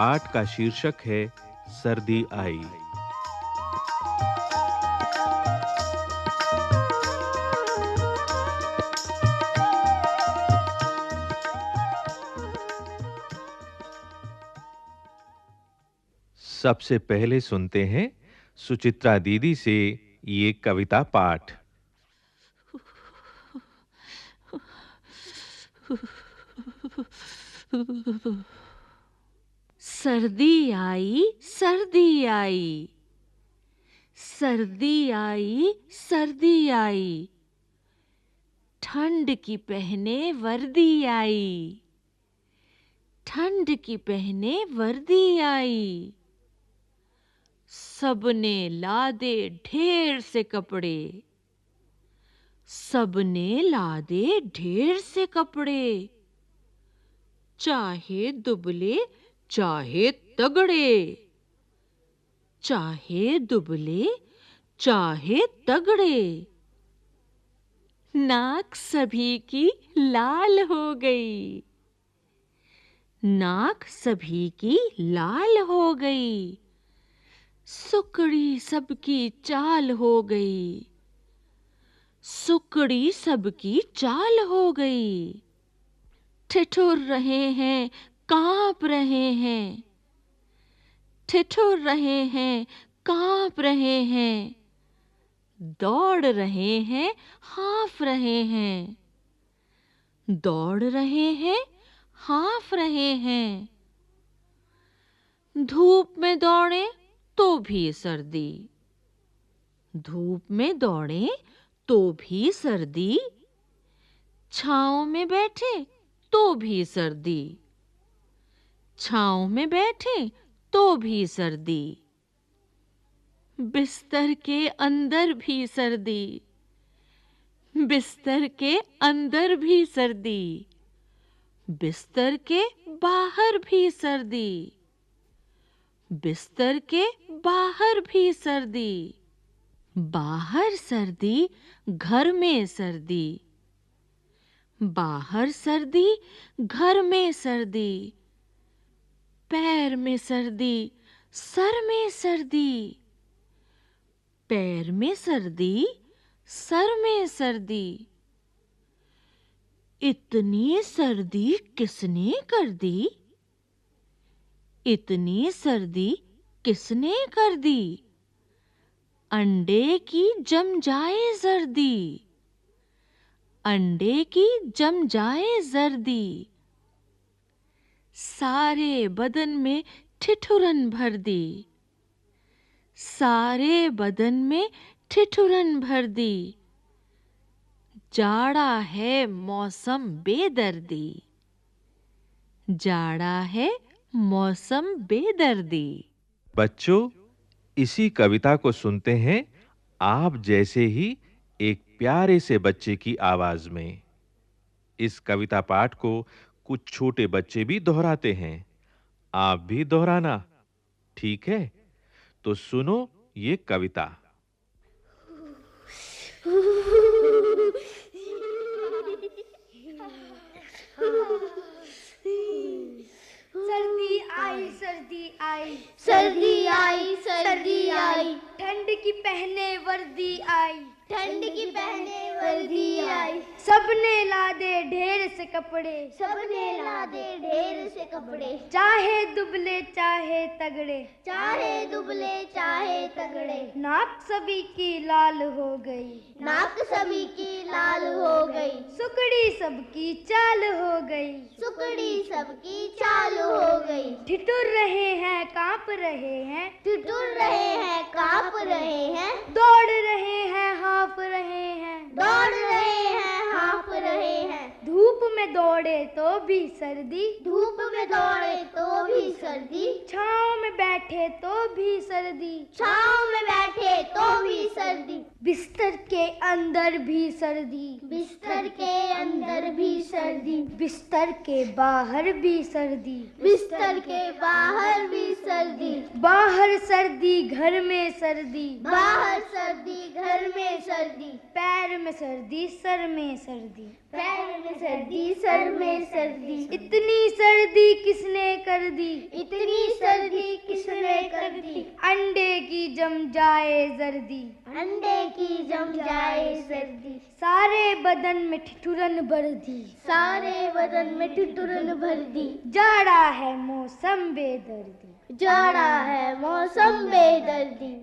पाठ का शीर्षक है, सर्दी आई। सबसे पहले सुनते हैं सुचित्रा दीदी से ये कविता पाठ। सर्दी आई सर्दी आई। सर्दी आई सर्दी आई। ठंड की पहने वर्दी आई। ठंड की पहने वर्दी आई। सबने लादे ढेर से कपड़े। सबने लादे ढेर से कपड़े। चाहे दुबले चाहे तगड़े। चाहे दुबले, चाहे तगड़े। नाक सभी की लाल हो गई। नाक सभी की लाल हो गई। सुकड़ी सबकी चाल हो गई। सुकड़ी सबकी चाल हो गई। ठिठुर रहे हैं काँप रहे हैं। ठिठुर रहे हैं, काँप रहे हैं। दौड़ रहे हैं, हाफ़ रहे हैं। दौड़ रहे हैं, हाफ़ रहे हैं। धूप में दौड़े तो भी सर्दी। धूप में दौड़े तो भी सर्दी। छाँव में बैठे तो भी सर्दी। छाँव में बैठे तो भी सर्दी। बिस्तर के अंदर भी सर्दी। बिस्तर के अंदर भी सर्दी। बिस्तर के बाहर भी सर्दी। बिस्तर के बाहर भी सर्दी। बाहर सर्दी, घर में सर्दी। बाहर सर्दी, घर में सर्दी। पैर में सर्दी, सर में सर्दी। पैर में सर्दी, सर में सर्दी। इतनी सर्दी किसने कर दी? इतनी सर्दी किसने कर दी? अंडे की जम जाए सर्दी अंडे की जम जाए जर्दी। सारे बदन में ठिठुरन भर दी। सारे बदन में ठिठुरन भर दी। जाड़ा है मौसम बेदर्दी। जाड़ा है मौसम बेदर्दी। बच्चों, इसी कविता को सुनते हैं आप जैसे ही एक प्यारे से बच्चे की आवाज़ में। इस कविता पाठ को कुछ छोटे बच्चे भी दोहराते हैं। आप भी दोहराना। ठीक है? तो सुनो ये कविता। सर्दी आई सर्दी आई। सर्दी आई सर्दी आई। ठंड की पहने वर्दी आई। ठंड की पहने वर्दी आई सबने लादे ढेर से कपड़े। सबने लादे ढेर से कपड़े। चाहे दुबले चाहे तगड़े। चाहे दुबले चाहे तगड़े। नाक सभी की लाल हो गई। नाक सभी की लाल हो गई। सुकड़ी सबकी चाल हो गई। सुकड़ी सबकी चाल हो गई। ठिठुर रहे हैं काँप रहे हैं। ठिठुर रहे हैं काँप रहे हैं। दौड़ रहे हैं हाफ़ रहे हैं। दौड़ रहे हैं हाफ़ रहे हैं। धूप में दौड़े तो भी सर्दी। धूप में दौड़े तो भी सर्दी। छाँव में बैठे तो भी सर्दी। छाँव में बैठे तो भी सर्दी। बिस्तर के अंदर भी सर्दी। बिस्तर के अंदर भी सर्दी। बिस्तर के बाहर भी सर्दी। बिस्तर के बाहर भी सर्दी। बाहर सर्दी घर में सर्दी। बाहर सर्दी घर में सर्दी। पैर में सर्दी सर में सर्दी। पैर में सर्दी सर में सर्दी। इतनी सर्दी किसने कर दी? इतनी सर्दी अंडे की जम जाए जर्दी। अंडे की जम जाए सर्दी सारे बदन में ठिठुरन भर दी सारे बदन में ठिठुरन भर दी जाड़ा है मौसम बेदर्दी। जाड़ा है मौसम बेदर्दी।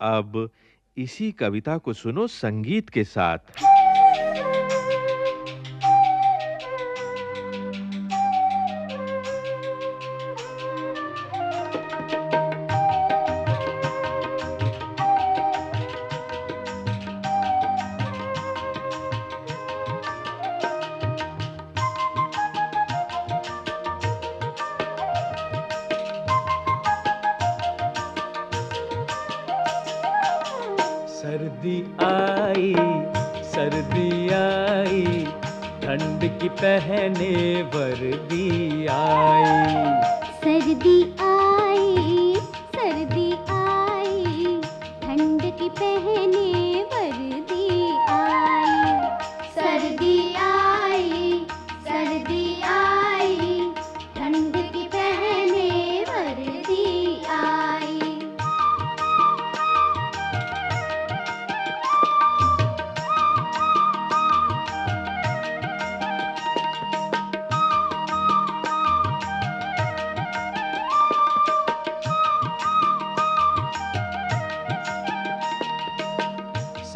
अब इसी कविता को सुनो संगीत के साथ। सर्दी आई सर्दी आई ठंड की पहने वर्दी आई। सर्दी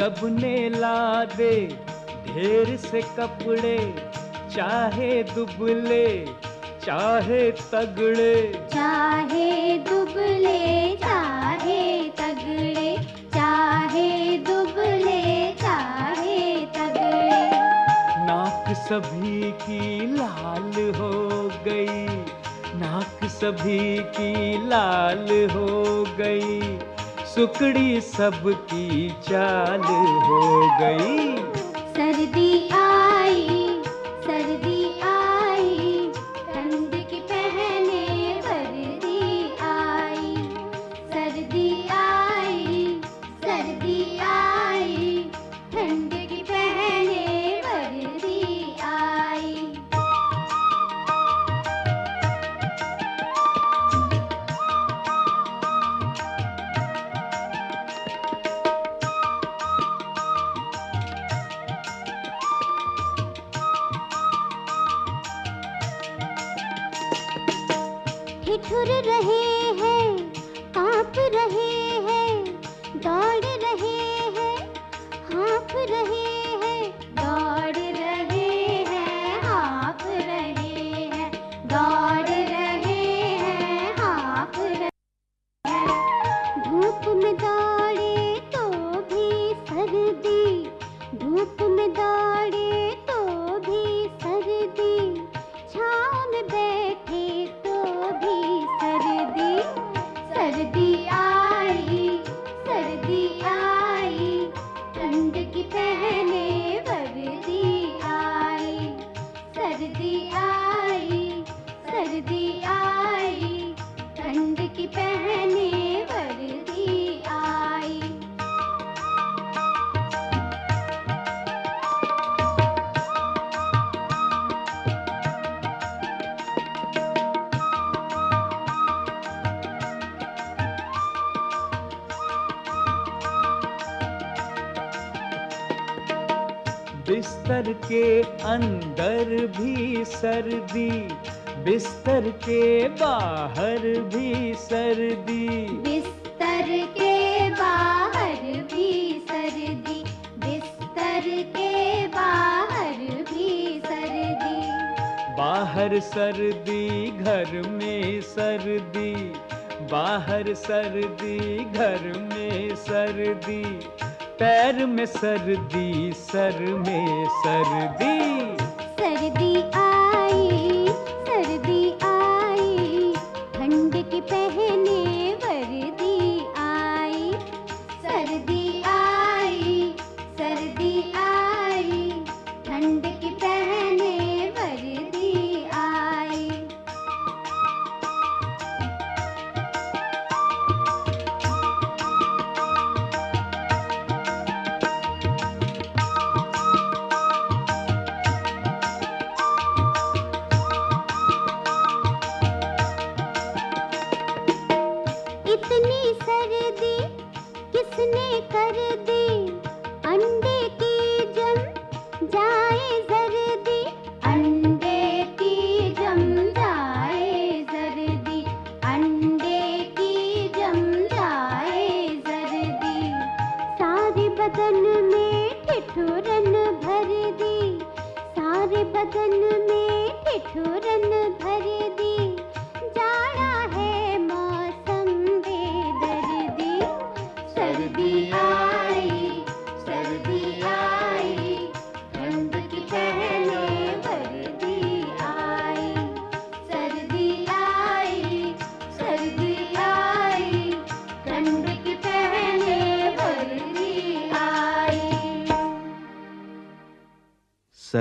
सबने ला दे ढेर से कपड़े चाहे दुबले चाहे तगड़े। चाहे दुबले चाहे तगड़े चाहे दुबले चाहे तगड़े। नाक सभी की लाल हो गई नाक सभी की लाल हो गई। सुकड़ी सबकी चाल हो गई। ठिठुर रहे बिस्तर के अंदर भी सर्दी बिस्तर के बाहर भी सर्दी। बिस्तर के बाहर भी सर्दी बिस्तर के बाहर भी सर्दी। बाहर सर्दी घर में सर्दी बाहर सर्दी घर में सर्दी। पैर में सर्दी सर में सर्दी।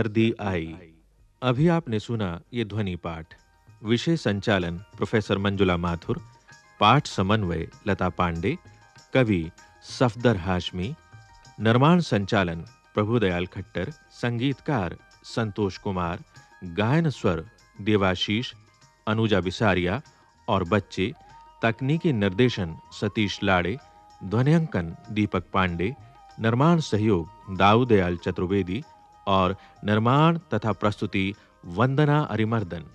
सर्दी आई। अभी आपने सुना ये ध्वनि पाठ। विषय संचालन प्रोफेसर मंजुला माथुर, पाठ समन्वय लता पांडे, कवि सफदर हाशमी, निर्माण संचालन प्रभुदयाल खट्टर, संगीतकार संतोष कुमार, गायन स्वर देवाशीष, अनुजा बिसारिया और बच्चे, तकनीकी निर्देशन सतीश लाड़े, ध्वनियांकन दीपक पांडे, निर्माण सहयोग दाऊदयाल चतुर्वेदी और निर्माण तथा प्रस्तुति वंदना अरिमर्दन।